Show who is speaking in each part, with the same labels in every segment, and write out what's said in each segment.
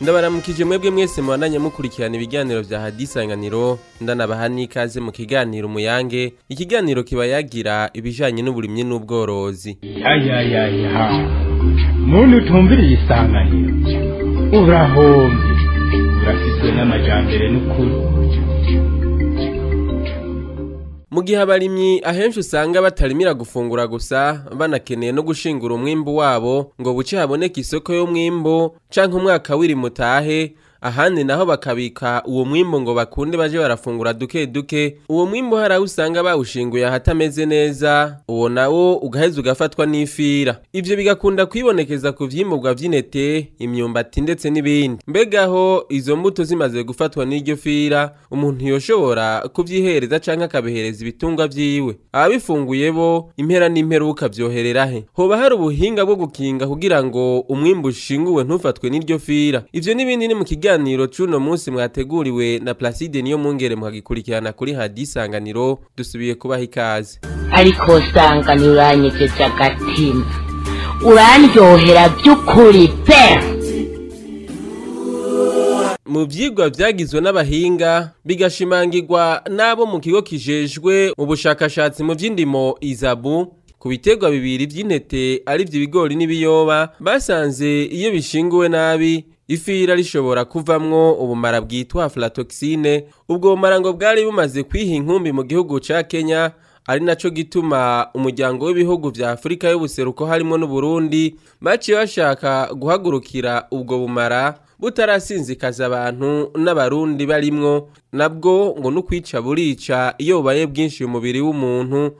Speaker 1: ndabaramukije mwebwe mwese mubandanye mukurikirana ibiganiro bya hadisanganiro ndanabaha n'ikaze mu kiganiro umuyange ikiganiro kiba yagira ibijanye n'uburimyi n'ubworozi
Speaker 2: yayayaya muntu utumviriye isanganiro urahombe urafitwe n'amajambere n'ukuri
Speaker 1: mu gihe abarimyi ahenshi usanga batarimira gufungura gusa banakeneye no gushingura umwimbu wabo ngo buce haboneke isoko y'umwimbu canke umwaka w'iri mutahe ahandi naho bakabika uwo mwimbo ngo bakunde baje barafungura duke duke uwo mwimbu hari aho usanga bawushinguye ahatameze neza uwo nawo ugaheza ugafatwa n'ifira ibyo bigakunda kwibonekeza ku vyimbugwa vy'intete imyumbati ndetse n'ibindi mbegaho izo mbuto zimaze gufatwa n'iryo fira umuntu yoshobora kubyihereza cyangwa akabihereza ibitungwa byiwe ababifunguye bo impera n'imperuka vyoherera he hoba hari ubuhinga bwo gukinga kugira ngo umwimbu ushinguwe ntufatwe n'iryo fira ibyo n'ibindi ni mu kigali kiganiro cy'uno munsi mwateguriwe na Placide niyo mungere mukagikurikirana kuri hadi isanganiro dusubiye kubaha ikaze
Speaker 3: ariko isanganiro uranyegeje agatima urandyohera by'ukuri pe
Speaker 1: mu byigwa byagizwe n'abahinga bigashimangirwa n'abo mu kigo kijejwe ubushakashatsi mu by'indimo izabu ku biterwa bibiri by'intete ari byo bigori n'ibiyoba basanze iyo bishinguwe nabi ifira rishobora kuvamwo ubumara bwitwa aflatoxine ubwo bumara ngo bwari bumaze kwiha inkumbi mu gihugu cya kenya ari naco gituma umuryango w'ibihugu bya afurika y'ubuseruko harimo n'uburundi baciye bashaka guhagurukira ubwo bumara butarasinzikaza abantu n'abarundi barimwo nabwo ngo n'ukwica burica iyo bubaye bwinshi mu mubiri w'umuntu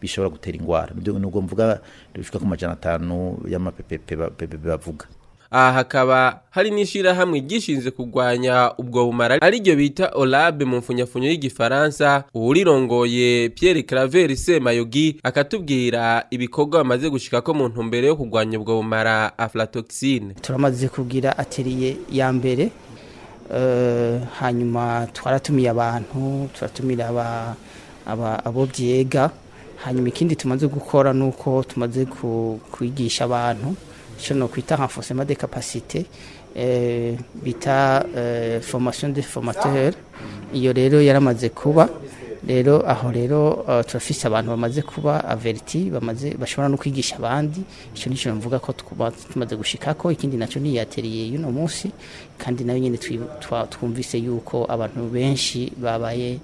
Speaker 4: bishobora gutera indwara nubwo mvuga bishyuka ku majana atanu y'amapepepe bavuga
Speaker 1: aha hakaba hari n'ishyirahamwe ryishinze kurwanya ubwo bumara ariryo bita orabe mu mfunyafunyo y'igifaransa uwurirongoye Pierre Claver Semayogi akatubwira ibikorwa bamaze gushyika ko mu ntumbero yo kurwanya ubwo bumara aflatoxine
Speaker 5: turamaze kubwira ateriye ya mbere eh, hanyuma twaratumiye abantu turatumira abo byega hanyuma ikindi tumaze gukora ni uko tumaze kwigisha abantu icyo ni ukwita nka fosema de kapasite eh, bita eh, formation de formateur iyo rero yaramaze kuba rero aho rero eh, turafise abantu bamaze kuba averiti bamaze bashobora no kwigisha abandi icyo nicyo mvuga ko tumaze gushika ko ikindi nacyo ni yateriye y'uno munsi kandi nayo nyine twumvise yuko abantu benshi babaye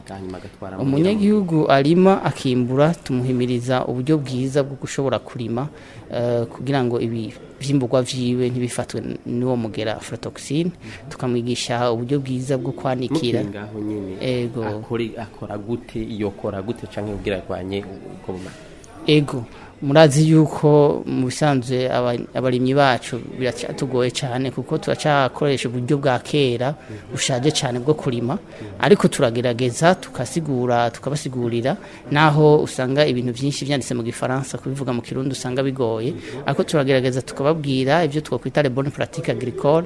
Speaker 1: mm. hanyuma agatwara
Speaker 5: umunyagihugu arima akimbura tumuhimiriza uburyo bwiza bwo gushobora kurima Eh, kugira ngo ibi byimbugwa byiwe ntibifatwe n'uwo mugera afrotoxine tukamwigisha uburyo bwiza bwo kwanikira ego
Speaker 1: akora gute iyo kora gute cyangwa ubwiragwanye ubwo bumara
Speaker 5: ego murazi yuko mu bisanzwe abarimyi bacu biratugoye cyane kuko turacakoresha uburyo bwa kera bushaje cyane bwo kurima ariko turagerageza tukasigura tukabasigurira naho usanga ibintu byinshi byanditse mu gifaransa kubivuga mu kirundi usanga bigoye ariko turagerageza tukababwira ibyo twakwita le bonne pratique agricole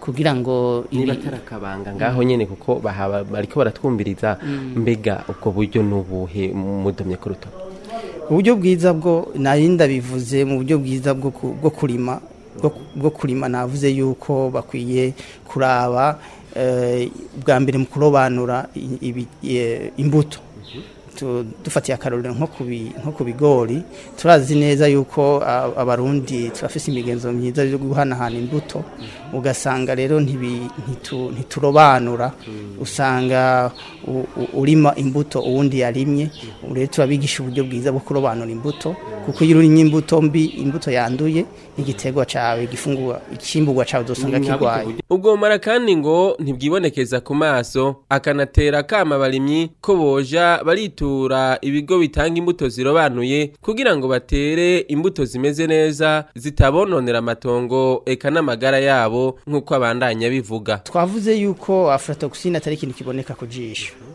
Speaker 5: kugira ngo
Speaker 1: niba atarakabanga ngaho nyine kuko bariko baratwumviriza mm. mbega ubwo buryo n'ubuhe mudomye ku rutoki
Speaker 5: uburyo bwiza bwo narinda bivuze mu buryo bwiza bwo kurima bwo kurima navuze yuko bakwiye kuraba eh, bwa mbere mu kurobanura imbuto mhm. dufatiye akarorero nko ku bigori turazi neza yuko abarundi turafise imigenzo myiza yo hana imbuto mm-hmm. ugasanga rero ntibi ntiturobanura mm-hmm. usanga urima imbuto uwundi yarimye mm-hmm. rero turabigisha uburyo bwiza bwo kurobanura imbuto kuko iyo urimye imbuto mbi imbuto yanduye igiterwa cyawe igifungwa ikimburwa cyawe dusanga kirwaye
Speaker 1: ubwo mara kandi ngo ntibwibonekeza ku maso akanatera akama abarimyi ko boja baritura gusura ibigo bitanga imbuto zirobanuye kugira ngo batere imbuto zimeze neza zitabononera amatongo eka n'amagara yabo nk'uko abandanya bivuga
Speaker 5: twavuze yuko aflatoxine atari ikintu kiboneka ku jisho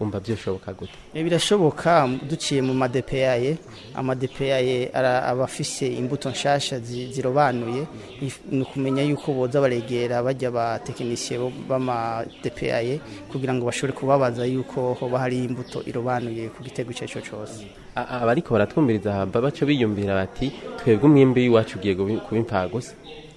Speaker 1: umva byashoboka gute
Speaker 5: birashoboka duciye mu ye madepeyaye amadepeyaye aba afise imbuto nshyashya zirobanuye ni ukumenya yuko boza baregera bajya abatekinisiye ye kugira ngo bashobore kubabaza yuko hoba hari imbuto irobanuye ku gitego icyo ari cyo cyose
Speaker 1: abariko baratwumviriza baca biyumvira bati twebwe umwembe w'iwacu ugiye kuba
Speaker 5: gusa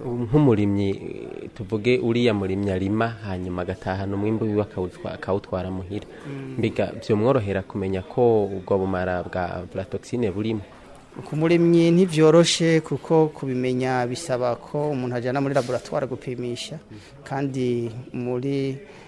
Speaker 1: nk'umurimyi tuvuge uriya murimyi arima hanyuma agatahana umwimbi wiwe akawutwara muhira mm. mbega byamworohera kumenya ko ubwo bumara bwa buratogisine burimo
Speaker 5: ku muremyi ntibyoroshe kuko kubimenya bisaba ko umuntu ajyana muri laboratwari gupimisha mm-hmm. kandi muri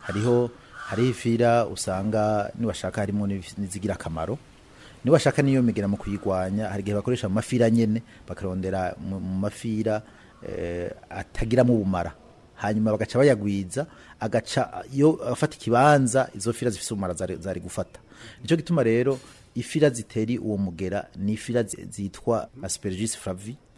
Speaker 5: hariho
Speaker 1: hari ifira
Speaker 4: usanga nibashaka harimo n'izigira akamaro nibashaka niyo migera mu kuyigwanya hari igihe bakoresha mu mafira nyine bakarondera mu mafira eh, atagiramo ubumara hanyuma bagaca bayagwiza agaca yo afata ikibanza izo fira zifite ubumara zari gufata nicyo gituma rero ifira ziteri uwo mugera ni ifira zitwa aspergis flavi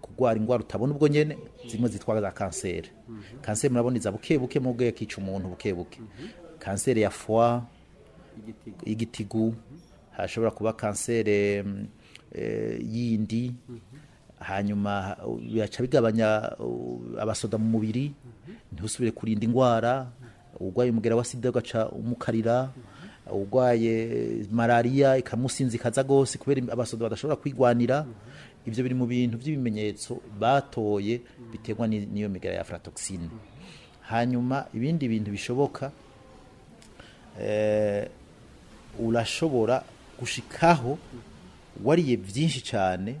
Speaker 4: kugwara indwara utabona ubwo nyine zimwe zitwa za kanseri mhm. kanseri murabona iza buke buke mu bwo yakica umuntu buke buke mhm. kanseri ya foi y'igitigu hashobora kuba kanseri mm, eh, yindi hanyuma bigaca bigabanya uh, abasoda mu mubiri ntusubire kurinda indwara urwaye umugera wa sida ugaca umukarira urwaye malariya ikamusinzi rwose kubera abasoda badashobora kwigwanira ibyo biri mu bintu by'ibimenyetso batoye biterwa n'iyo migera ya afuratogisine hanyuma ibindi bintu bishoboka eh, urashobora gushikaho wariye byinshi cyane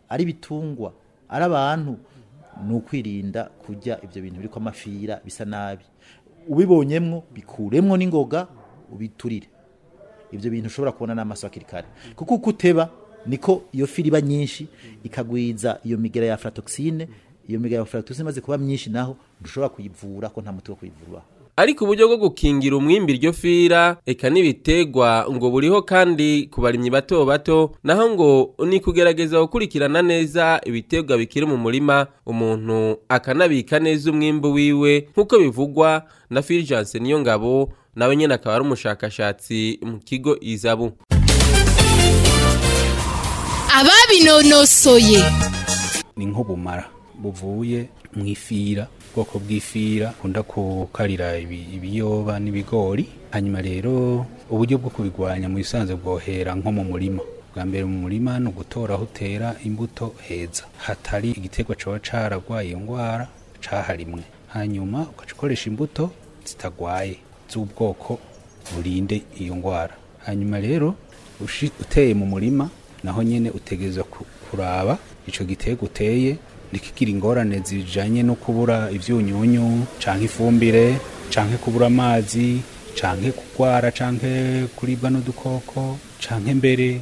Speaker 4: ari bitungwa ari abantu ni ukwirinda kurya ibyo bintu biri amafira bisa nabi ubibonyemwo bikuremwo n'ingoga ubiturire ibyo bintu ushobora kubona n'amaso hakiri kare kuko uko uteba niko iyo firi iba nyinshi ikagwiza iyo migera ya aflatoxine iyo migera ya aflatoxine imaze kuba myinshi naho ntushobora kuyivura ko nta muti wo kuyivura
Speaker 1: ariko uburyo bwo gukingira umwimbi iryo fira eka n'ibitegwa ngo buriho kandi ku barimyi bato bato naho ngo ni kugerageza gukurikirana neza ibitegwa bikiri mu murima umuntu akanabika neza umwimbi wiwe nk'uko bivugwa na niyo ngabo nawe nyine akaba ari umushakashatsi mu kigo Izabu
Speaker 6: ababinonosoye
Speaker 7: ni nk'ubumara buvuye mu ubwoko bw'ifira ukunda kukarira ibiyoba n'ibigori hanyuma rero uburyo bwo kubigwanya mu bisanzwe bwohera nko mu murima bwa mbere mu murima ni ugutora aho utera imbuto heza hatari igiterwa cyaba caragwaye indwara caharimwe hanyuma ugaca ukoresha imbuto zitagwaye z'ubwoko burinde iyo ndwara hanyuma rero uteye mu murima naho nyine utegereza kuraba icyo giterwa uteye ntikigira ingorane zijanye no kubura ibyunyunyu cyangwa ifumbire canke kubura amazi canke kurwara canke kuribwa n'udukoko cyangwa mbere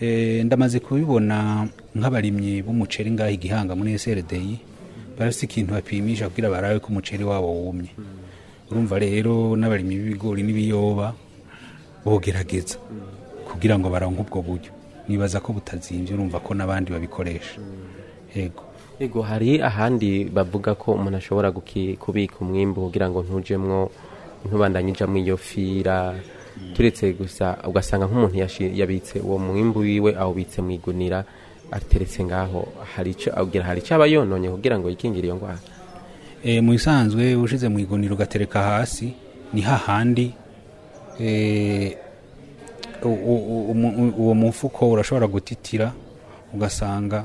Speaker 7: eh, ndamaze kubibona nk'abarimyi b'umuceri ngaho igihanga muri eserideyi barafite ikintu bapimisha kugira barabe ko umuceri wabo wumye urumva rero n'abarimyi b'ibigori n'ibiyoba bogerageza kugira ngo baronke ubwo buryo nibaza ko butazimbye urumva ko n'abandi babikoresha yego
Speaker 1: yego hari ahandi bavuga ko umuntu ashobora kubika umwimbu kugira ngo ntujemwo ntubandanyijemo iyo fira turetse gusa ugasanga nk'umuntu yabitse uwo mwimbu wiwe awubitse mu igunira ateretse ngaho hari icyo abwira hari icyo aba yononye kugira ngo yikingire iyo ndwara
Speaker 7: eh, mu isanzwe ushize mu igunira ugatereka hasi ni hahandi eh, uwo mufuko urashobora gutitira ugasanga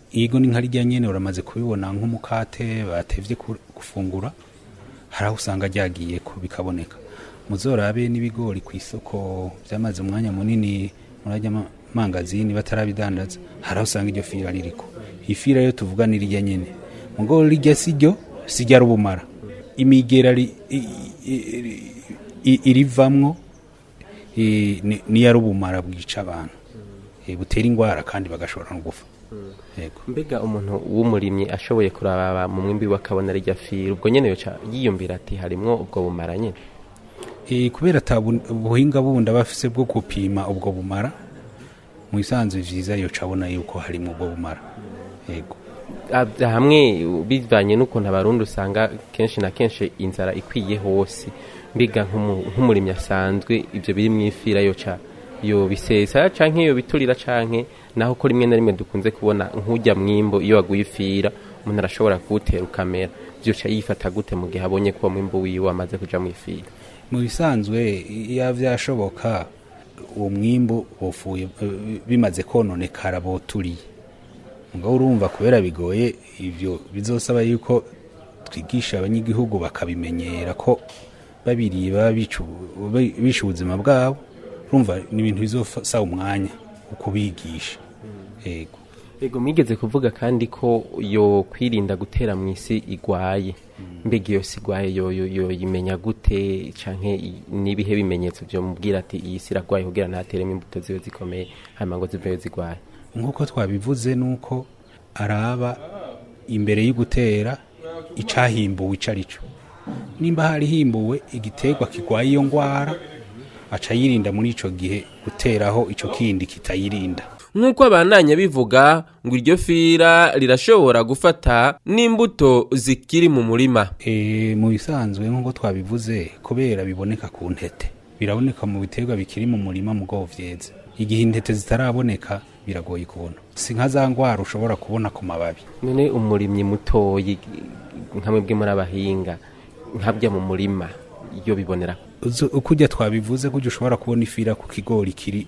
Speaker 7: yego ni nka rya nyine uramaze kubibona nk'umukate batebye gufungura hari aho usanga ryagiye ko bikaboneka muzorabe n'ibigori ku isoko byamaze umwanya munini murajya mangazini batarabidandaza hari aho usanga iryo fira ririko ifira yo tuvuga ni rijya nyene mugo rijya siryo sirya rubumara imigera irivamwo niya rubumara bwica abantu eh, butera indwara kandi bagashobora no gufa
Speaker 1: mbega umuntu w'umurimyi ashoboye kuraba mu mwimbi we akabona rijya fira ubwo nyene yiyumvira ati harimwo ubwo bumara nyene
Speaker 7: Eh, kubera atabuhinga bundi aba afite bwo gupima ubwo bumara mu isanzu byiza abona yuko harimo ubwo bumara yego
Speaker 1: hamwe bivanye n'ukuntu abarundi usanga kenshi na kenshi inzara ikwiye hose mbiga nk'umurimyi asanzwe ibyo biri mu ifira yoca yobisesa cyangwa iyo biturira cyangwa naho ko rimwe na rimwe dukunze kubona nk'ujya mwimbo iyo waguye ifira umuntu arashobora kuwutera ukamera byoca yifata gute mu gihe abonye ko uwo mwimbo wiwe wamaze kujya mu ifira
Speaker 7: mu bisanzwe iyo byashoboka uwo mwimbu bimaze kononekara boturiye ngaho urumva kubera bigoye ibyo bizosaba yuko twigisha abanyagihugu bakabimenyera ko babiriba bisha ubuzima bwabo urumva ni ibintu bizosaba umwanya wo kubigisha
Speaker 1: yego mwigeze kuvuga kandi ko yo kwirinda gutera mu isi igwaye mbega iyo si igwaye yoyimenya gute n'ibihe bimenyetso byo mubwira ati iyi si irarwaye kugira ntateremo imbuto ziba zikomeye hanyuma ngo ziveho zirwaye
Speaker 7: nk'uko twabivuze ni uko araba imbere y'ugutera icahimbuwe icyo ari cyo nimba harihimbuwe igiterwa kirwaye iyo ndwara aca yirinda muri icyo gihe guteraho icyo kindi kitayirinda
Speaker 1: nk'uko abandanya bivuga ngo iryo fira rirashobora gufata n'imbuto zikiri mu murima
Speaker 7: e, mu bisanzwe nk'uko twabivuze kubera biboneka ku ntete biraboneka mu biterwa bikiri mu murima mu bwoko byeze igihe intete zitaraboneka biragoye kubona si nka za ndwara ushobora kubona ku mababi
Speaker 1: none umurimyi mutoyi nka mwebwe muri abahinga nkabya mu murima iyo bibonera
Speaker 7: kujya twabivuze kujya ushobora kubona ifira ku kigori kiri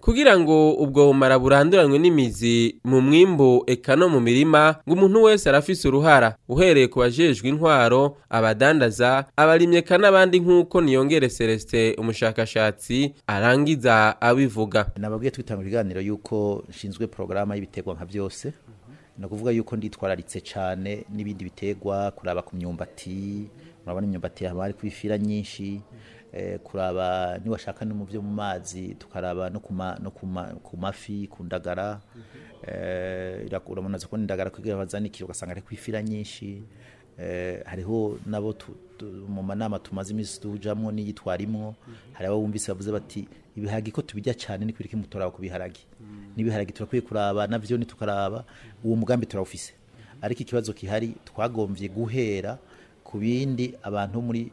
Speaker 1: kugira ngo ubwo bumara buranduranwe n'imizi mu mwimbo eka no mu mirima ngo umuntu wese arafise uruhara uhereye ku bajejwe intwaro abadandaza abarimye n'abandi nk'uko niyongere celestin umushakashatsi arangiza abivuga
Speaker 4: nababwiye twitanga ibiganiro yuko nshinzwe porogaramu y'ibiterwa nka byose ni ukuvuga yuko nditwararitse cyane n'ibindi bitegwa kuraba ku myumbati murabona imyumbati haba hari kubifira nyinshi eh, kuraba niwashaka no mu byo mu mazi tukaraba no ku mafi ku ndagara eh, urabona ko ndagara kugira bazanikiye ugasanga ari kwifira nyinshi Eh, hariho nabo mu manama tumaze iminsi tujyamo n'iyitwarimwo mhm. hari abo bumvise bavuze bati ibihagi ko tubijya cyane ni kubireka muturaba ku biharage mhm. n'ibiharage turakwiye kuraba nabyo ntitukaraba mhm. uwo mugambi turawufise ariko ikibazo gihari twagombye guhera ku bindi abantu muri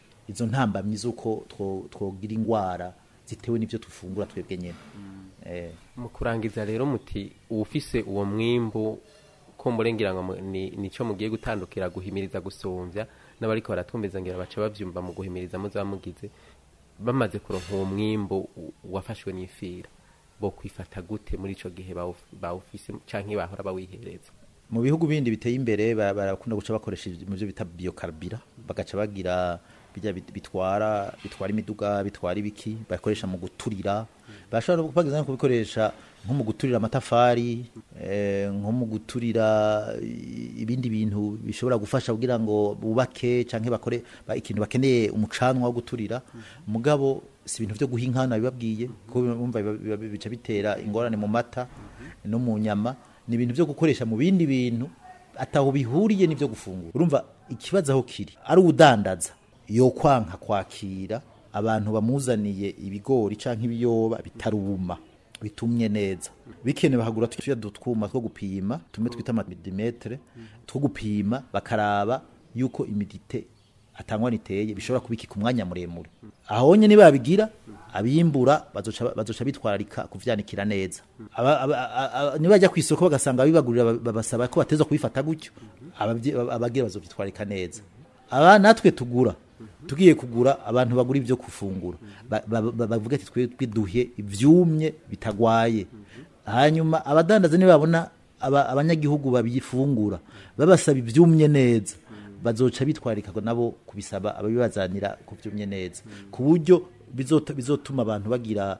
Speaker 4: izo ntambamyi z'uko twogira indwara zitewe n'ibyo dufungura twebwe nyine mm. Eh.
Speaker 1: mu kurangiza rero muti uwufise uwo mwimbu ko murengera ngo nicyo mugiye gutandukira guhimiriza gusumbya n'abariko baratwumviza ngira baca bavyumva mu guhimiriza muza mugize bamaze kuronka uwo mwimbu wafashwe n'ifira bo kwifata gute muri icyo gihe bawufise canke bahora bawihereza
Speaker 4: mu bihugu bindi biteye imbere barakunda guca bakoresha mu byo bita biokarabira bagaca bagira bijya bitwara bitwara imiduga bitwara ibiki bakoresha mu guturira bashobora bageze no kubikoresha nko mu guturira amatafari eh, nko mu guturira ibindi bintu bishobora gufasha kugira ngo bubake cyangwa bakore ikintu bakeneye umucanwa wo guturira mugabo si ibintu byo guha inkana bibabwiye kuko bumva bica bitera ingorane mu mata no mu nyama ni ibintu byo gukoresha mu bindi bintu ataho bihuriye n'ibyo gufungura urumva ikibazo aho kiri ari ubudandaza yo kwanka kwakira abantu bamuzaniye ibigori cyangwa ibiyoba bitaruma bitumye neza bikenewe bahagura tuya dutwuma two gupima tume twita amadimetere two gupima bakaraba yuko imidite atangwa niteye bishobora kubika ku mwanya muremure ahonye niba babigira abimbura bazoca bitwararika kuvyanikira neza niba bajya ku isoko bagasanga bibagurira babasaba ko bateza kubifata gutyo abagira bazovyitwararika neza aba natwe tugura tugiye kugura abantu bagura ibyo kufungura bavuga ati twiduhe ibyumye bitagwaye hanyuma abadandaza nibabona abanyagihugu babifungura babasaba ibyumye neza bazoca bitwarika nabo kubisaba ababibazanira ku byumye neza ku buryo bizotuma abantu bagira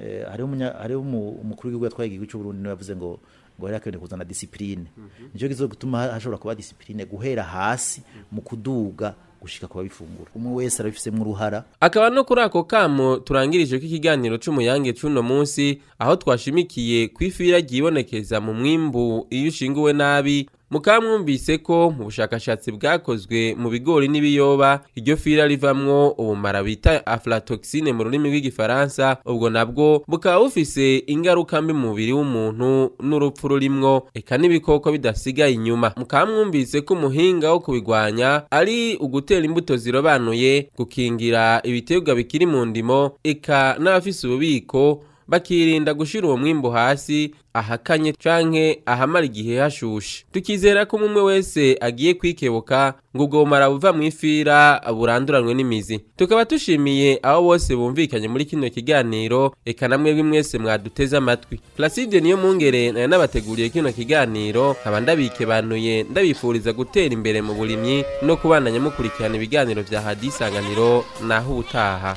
Speaker 4: eh, hariho umukuru w'igihugu yatwaye igihugu cy'uburundi niwe yavuze ngo ngo hariho akeneye kuzana disipurine nicyo gituma hashobora kuba disipurine guhera hasi mu kuduga gushika kuba bifungura umwe wese arabifisemo uruhara
Speaker 1: akaba no kuri ako kamo turangirije ko ikiganiro c'umuyange c'uno munsi aho twashimikiye kw'ifi iragiye ibonekeza mu mwimbu iyo ushinguwe nabi mukamwumvise ko mu bushakashatsi bwakozwe mu bigori n'ibiyoba iryo fira rivamwo ubumara bita aflatoxine mu rurimi rw'igifaransa ubwo nabwo bukaba bufise ingaruka mbi mu mubiri w'umuntu n'urupfu rurimwo eka n'ibikoko bidasigaye inyuma mukamwumvise ko umuhinga wo kubigwanya ari ugutera imbuto zirobanuye gukingira ibiterwa bikiri mu ndimo eka n'abafise ububiko bakirinda gushyira uwo mwimbo hasi ahakanye canke ahamara igihe hashushe tukizera ko umwe wese agiye kwikebuka ngo ubwo bumara buva mu ifira buranduranwe n'imizi tukaba tushimiye abo bose bumvikanye muri kino kiganiro reka namwe mwese mwaduteze amatwi placide niyo mungere nayo n'abateguriye kino kiganiro nkaba ndabikebanuye ndabifuriza gutera imbere mu burimyi no kubandanya mukurikirana ibiganiro bya hadisanganiro naho ubutaha